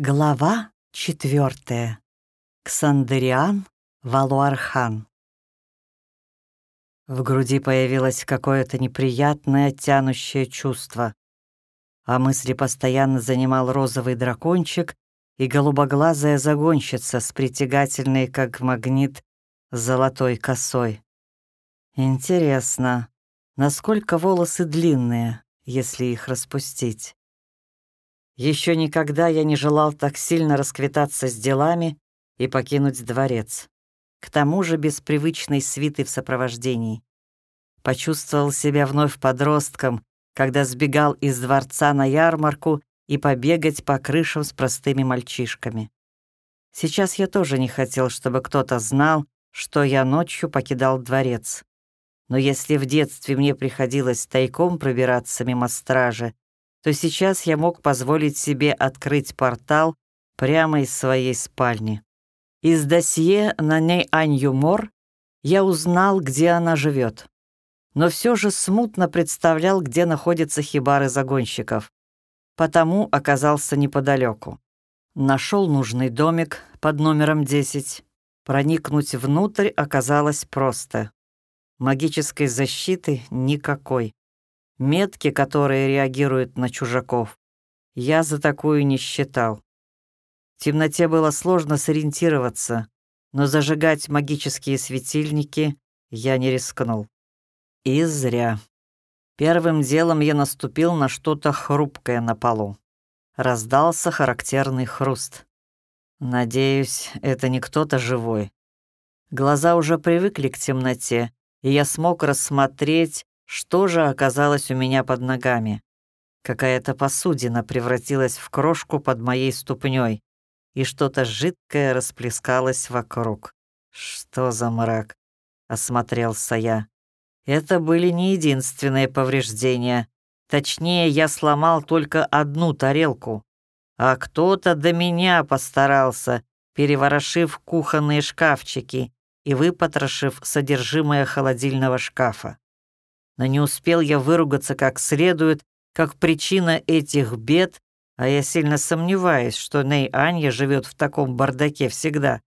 Глава четвертая. Ксандериан Валуархан. В груди появилось какое-то неприятное тянущее чувство, а мысли постоянно занимал розовый дракончик и голубоглазая загонщица с притягательной, как магнит, золотой косой. Интересно, насколько волосы длинные, если их распустить? Еще никогда я не желал так сильно расквитаться с делами и покинуть дворец. К тому же без привычной свиты в сопровождении. Почувствовал себя вновь подростком, когда сбегал из дворца на ярмарку и побегать по крышам с простыми мальчишками. Сейчас я тоже не хотел, чтобы кто-то знал, что я ночью покидал дворец. Но если в детстве мне приходилось тайком пробираться мимо стражи, то сейчас я мог позволить себе открыть портал прямо из своей спальни. Из досье на ней Анью Мор я узнал, где она живет, но все же смутно представлял, где находятся хибары загонщиков, потому оказался неподалеку. Нашел нужный домик под номером 10. Проникнуть внутрь оказалось просто. Магической защиты никакой метки, которые реагируют на чужаков. Я за такую не считал. В темноте было сложно сориентироваться, но зажигать магические светильники я не рискнул. И зря. Первым делом я наступил на что-то хрупкое на полу. Раздался характерный хруст. Надеюсь, это не кто-то живой. Глаза уже привыкли к темноте, и я смог рассмотреть что же оказалось у меня под ногами? Какая-то посудина превратилась в крошку под моей ступней, и что-то жидкое расплескалось вокруг. «Что за мрак?» — осмотрелся я. Это были не единственные повреждения. Точнее, я сломал только одну тарелку. А кто-то до меня постарался, переворошив кухонные шкафчики и выпотрошив содержимое холодильного шкафа. Но не успел я выругаться как следует, как причина этих бед, а я сильно сомневаюсь, что Ней Анья живет в таком бардаке всегда,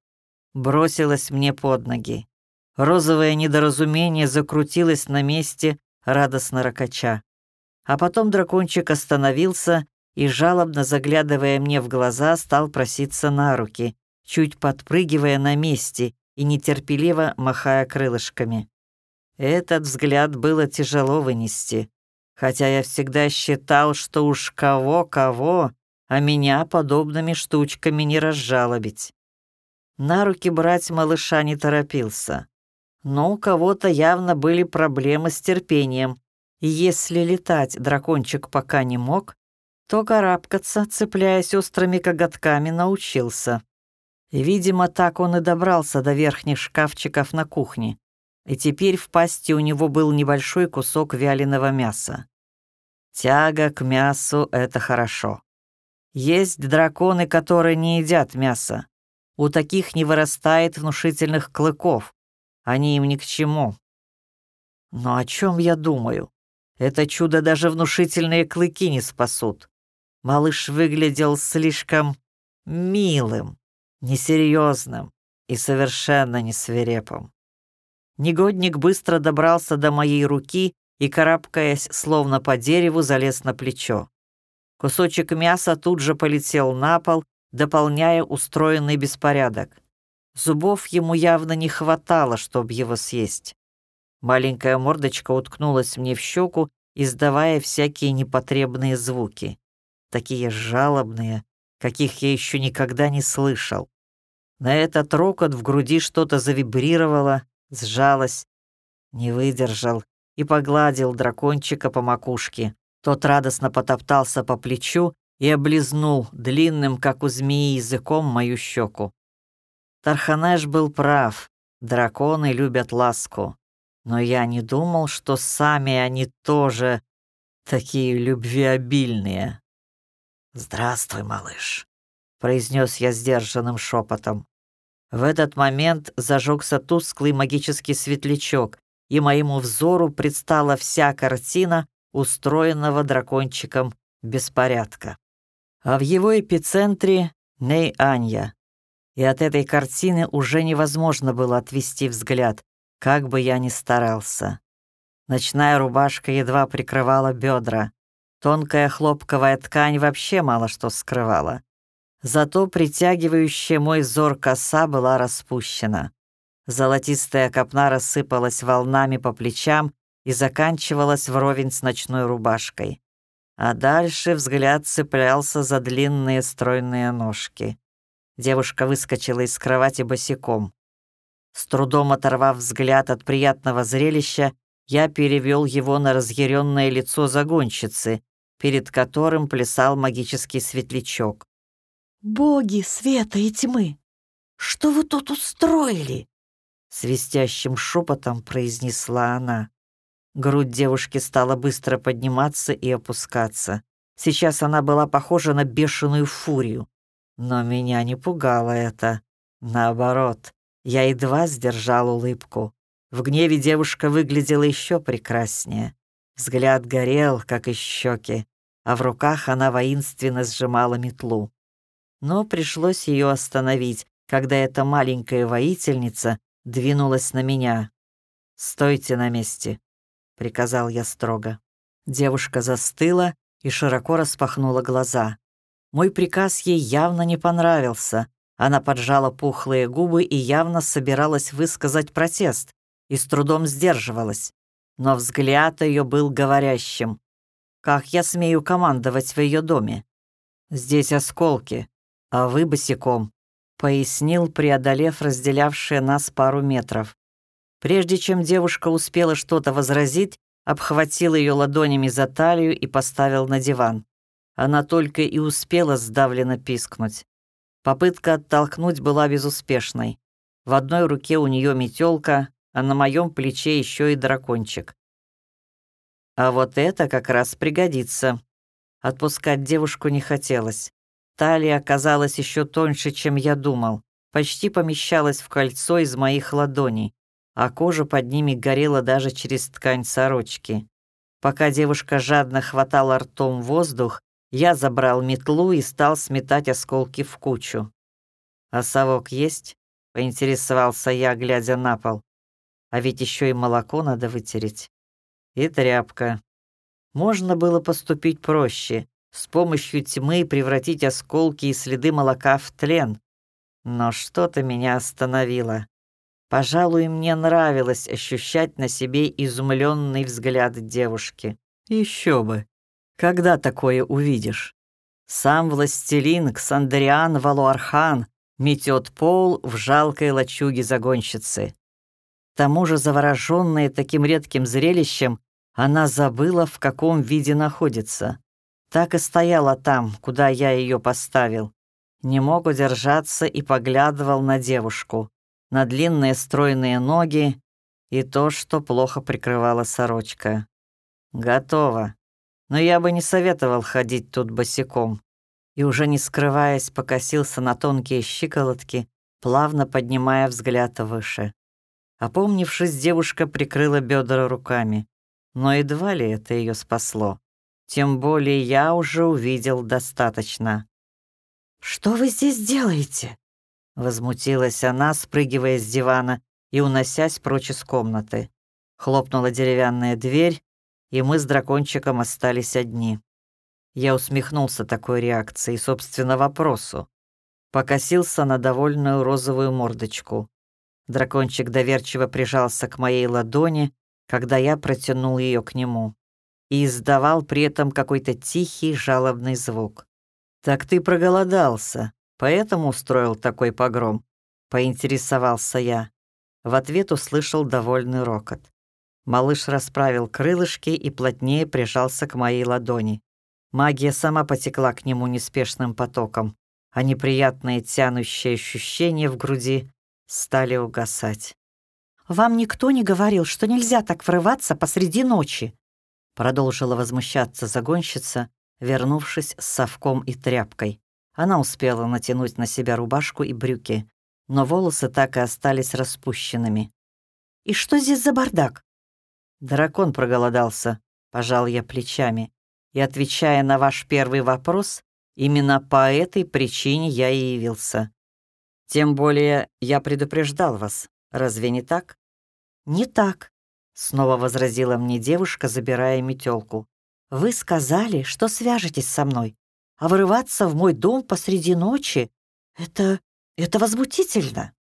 бросилась мне под ноги. Розовое недоразумение закрутилось на месте, радостно ракача. А потом дракончик остановился и, жалобно заглядывая мне в глаза, стал проситься на руки, чуть подпрыгивая на месте и нетерпеливо махая крылышками. Этот взгляд было тяжело вынести, хотя я всегда считал, что уж кого-кого, а меня подобными штучками не разжалобить. На руки брать малыша не торопился. Но у кого-то явно были проблемы с терпением, и если летать дракончик пока не мог, то карабкаться, цепляясь острыми коготками, научился. Видимо, так он и добрался до верхних шкафчиков на кухне и теперь в пасти у него был небольшой кусок вяленого мяса. Тяга к мясу — это хорошо. Есть драконы, которые не едят мясо. У таких не вырастает внушительных клыков. Они им ни к чему. Но о чем я думаю? Это чудо даже внушительные клыки не спасут. Малыш выглядел слишком милым, несерьезным и совершенно не свирепым. Негодник быстро добрался до моей руки и, карабкаясь, словно по дереву, залез на плечо. Кусочек мяса тут же полетел на пол, дополняя устроенный беспорядок. Зубов ему явно не хватало, чтобы его съесть. Маленькая мордочка уткнулась мне в щеку, издавая всякие непотребные звуки. Такие жалобные, каких я еще никогда не слышал. На этот рокот в груди что-то завибрировало, сжалась, не выдержал и погладил дракончика по макушке. Тот радостно потоптался по плечу и облизнул длинным, как у змеи, языком мою щеку. Тарханеш был прав, драконы любят ласку. Но я не думал, что сами они тоже такие любвеобильные. «Здравствуй, малыш», — произнес я сдержанным шепотом. В этот момент зажегся тусклый магический светлячок, и моему взору предстала вся картина устроенного дракончиком беспорядка. А в его эпицентре Ней Анья. И от этой картины уже невозможно было отвести взгляд, как бы я ни старался. Ночная рубашка едва прикрывала бедра. Тонкая хлопковая ткань вообще мало что скрывала. Зато притягивающая мой взор коса была распущена. Золотистая копна рассыпалась волнами по плечам и заканчивалась вровень с ночной рубашкой. А дальше взгляд цеплялся за длинные стройные ножки. Девушка выскочила из кровати босиком. С трудом оторвав взгляд от приятного зрелища, я перевел его на разъяренное лицо загонщицы, перед которым плясал магический светлячок. «Боги света и тьмы! Что вы тут устроили?» Свистящим шепотом произнесла она. Грудь девушки стала быстро подниматься и опускаться. Сейчас она была похожа на бешеную фурию. Но меня не пугало это. Наоборот, я едва сдержал улыбку. В гневе девушка выглядела еще прекраснее. Взгляд горел, как и щеки, а в руках она воинственно сжимала метлу. Но пришлось ее остановить, когда эта маленькая воительница двинулась на меня. «Стойте на месте», — приказал я строго. Девушка застыла и широко распахнула глаза. Мой приказ ей явно не понравился. Она поджала пухлые губы и явно собиралась высказать протест и с трудом сдерживалась. Но взгляд ее был говорящим. «Как я смею командовать в ее доме? Здесь осколки, а вы босиком», — пояснил, преодолев разделявшие нас пару метров. Прежде чем девушка успела что-то возразить, обхватил ее ладонями за талию и поставил на диван. Она только и успела сдавленно пискнуть. Попытка оттолкнуть была безуспешной. В одной руке у нее метелка, а на моем плече еще и дракончик. А вот это как раз пригодится. Отпускать девушку не хотелось. Талия оказалась еще тоньше, чем я думал. Почти помещалась в кольцо из моих ладоней, а кожа под ними горела даже через ткань сорочки. Пока девушка жадно хватала ртом воздух, я забрал метлу и стал сметать осколки в кучу. «А совок есть?» — поинтересовался я, глядя на пол. «А ведь еще и молоко надо вытереть. И тряпка. Можно было поступить проще, с помощью тьмы превратить осколки и следы молока в тлен. Но что-то меня остановило. Пожалуй, мне нравилось ощущать на себе изумленный взгляд девушки. Еще бы. Когда такое увидишь? Сам властелин Ксандриан Валуархан метет пол в жалкой лачуге загонщицы. К тому же, завороженная таким редким зрелищем, она забыла, в каком виде находится. Так и стояла там, куда я ее поставил. Не мог удержаться и поглядывал на девушку, на длинные стройные ноги и то, что плохо прикрывала сорочка. Готово но я бы не советовал ходить тут босиком. И уже не скрываясь, покосился на тонкие щиколотки, плавно поднимая взгляд выше. Опомнившись, девушка прикрыла бедра руками. Но едва ли это ее спасло. Тем более я уже увидел достаточно. «Что вы здесь делаете?» Возмутилась она, спрыгивая с дивана и уносясь прочь из комнаты. Хлопнула деревянная дверь, и мы с дракончиком остались одни. Я усмехнулся такой реакции, собственно, вопросу. Покосился на довольную розовую мордочку. Дракончик доверчиво прижался к моей ладони, когда я протянул ее к нему, и издавал при этом какой-то тихий жалобный звук. «Так ты проголодался, поэтому устроил такой погром?» — поинтересовался я. В ответ услышал довольный рокот. Малыш расправил крылышки и плотнее прижался к моей ладони. Магия сама потекла к нему неспешным потоком, а неприятные тянущие ощущения в груди стали угасать. «Вам никто не говорил, что нельзя так врываться посреди ночи?» Продолжила возмущаться загонщица, вернувшись с совком и тряпкой. Она успела натянуть на себя рубашку и брюки, но волосы так и остались распущенными. «И что здесь за бардак? Дракон проголодался, пожал я плечами. И отвечая на ваш первый вопрос, Именно по этой причине я и явился. Тем более я предупреждал вас. Разве не так? Не так, снова возразила мне девушка, забирая метелку. Вы сказали, что свяжетесь со мной, а вырываться в мой дом посреди ночи — это... это возмутительно.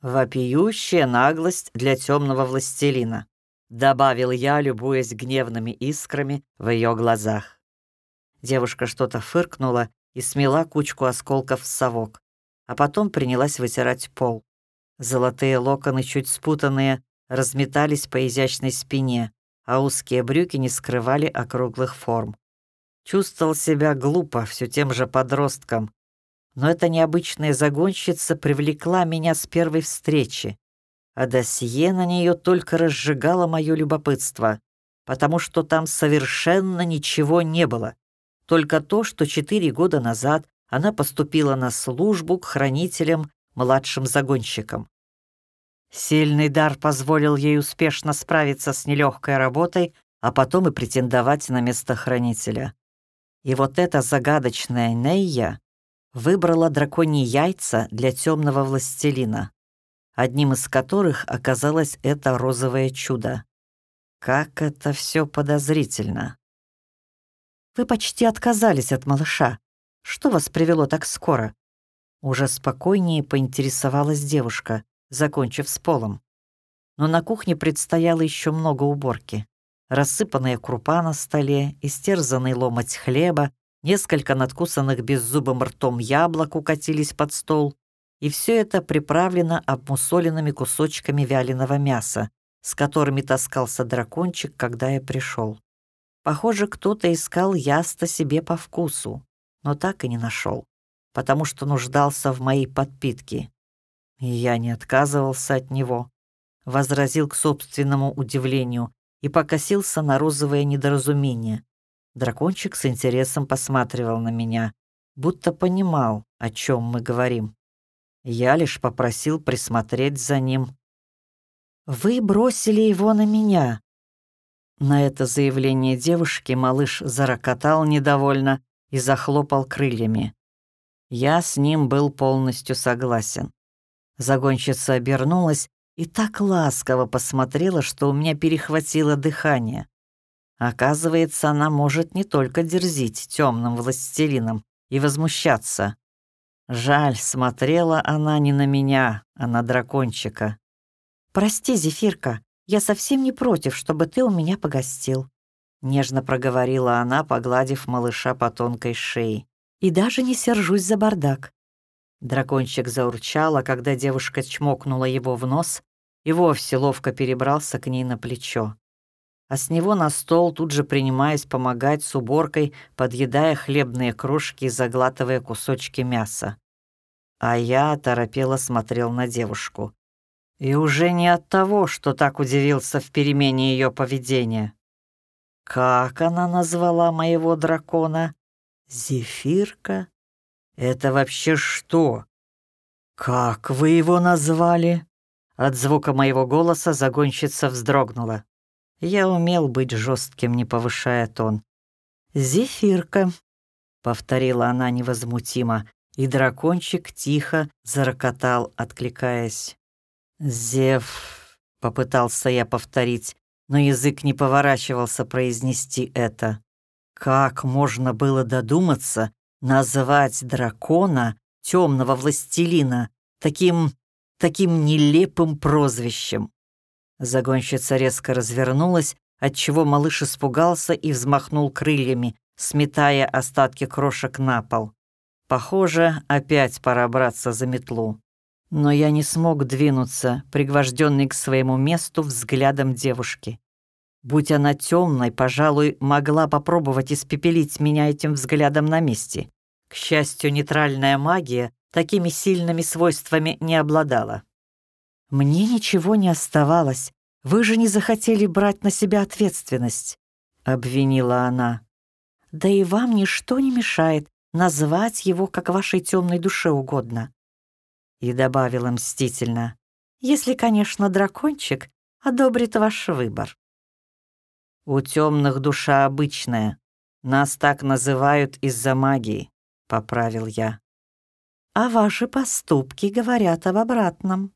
Вопиющая наглость для темного властелина, добавил я, любуясь гневными искрами в ее глазах. Девушка что-то фыркнула и смела кучку осколков в совок, а потом принялась вытирать пол. Золотые локоны, чуть спутанные, разметались по изящной спине, а узкие брюки не скрывали округлых форм. Чувствовал себя глупо, все тем же подростком. Но эта необычная загонщица привлекла меня с первой встречи, а досье на нее только разжигало мое любопытство, потому что там совершенно ничего не было. Только то, что четыре года назад она поступила на службу к хранителям, младшим загонщикам. Сильный дар позволил ей успешно справиться с нелегкой работой, а потом и претендовать на место хранителя. И вот эта загадочная Нейя выбрала драконьи яйца для темного властелина, одним из которых оказалось это розовое чудо. Как это все подозрительно. Вы почти отказались от малыша. Что вас привело так скоро? Уже спокойнее поинтересовалась девушка закончив с полом. Но на кухне предстояло еще много уборки. Рассыпанная крупа на столе, истерзанный ломоть хлеба, несколько надкусанных беззубым ртом яблок укатились под стол, и все это приправлено обмусоленными кусочками вяленого мяса, с которыми таскался дракончик, когда я пришел. Похоже, кто-то искал яста себе по вкусу, но так и не нашел, потому что нуждался в моей подпитке. Я не отказывался от него, возразил к собственному удивлению и покосился на розовое недоразумение. Дракончик с интересом посматривал на меня, будто понимал, о чем мы говорим. Я лишь попросил присмотреть за ним. «Вы бросили его на меня!» На это заявление девушки малыш зарокотал недовольно и захлопал крыльями. Я с ним был полностью согласен. Загонщица обернулась и так ласково посмотрела, что у меня перехватило дыхание. Оказывается, она может не только дерзить темным властелином и возмущаться. Жаль, смотрела она не на меня, а на дракончика. «Прости, Зефирка, я совсем не против, чтобы ты у меня погостил», — нежно проговорила она, погладив малыша по тонкой шее. «И даже не сержусь за бардак. Дракончик заурчал, а когда девушка чмокнула его в нос, и вовсе ловко перебрался к ней на плечо. А с него на стол, тут же принимаясь помогать с уборкой, подъедая хлебные крошки и заглатывая кусочки мяса. А я торопело смотрел на девушку. И уже не от того, что так удивился в перемене ее поведения. Как она назвала моего дракона? Зефирка? «Это вообще что? Как вы его назвали?» От звука моего голоса загонщица вздрогнула. Я умел быть жестким, не повышая тон. «Зефирка», — повторила она невозмутимо, и дракончик тихо зарокотал, откликаясь. «Зев», — попытался я повторить, но язык не поворачивался произнести это. Как можно было додуматься, Назвать дракона, темного властелина, таким... таким нелепым прозвищем. Загонщица резко развернулась, отчего малыш испугался и взмахнул крыльями, сметая остатки крошек на пол. Похоже, опять пора браться за метлу. Но я не смог двинуться, пригвожденный к своему месту взглядом девушки. Будь она темной, пожалуй, могла попробовать испепелить меня этим взглядом на месте. К счастью, нейтральная магия такими сильными свойствами не обладала. «Мне ничего не оставалось. Вы же не захотели брать на себя ответственность», — обвинила она. «Да и вам ничто не мешает назвать его, как вашей темной душе угодно». И добавила мстительно. «Если, конечно, дракончик одобрит ваш выбор». «У темных душа обычная. Нас так называют из-за магии. поправил я. А ваши поступки говорят об обратном.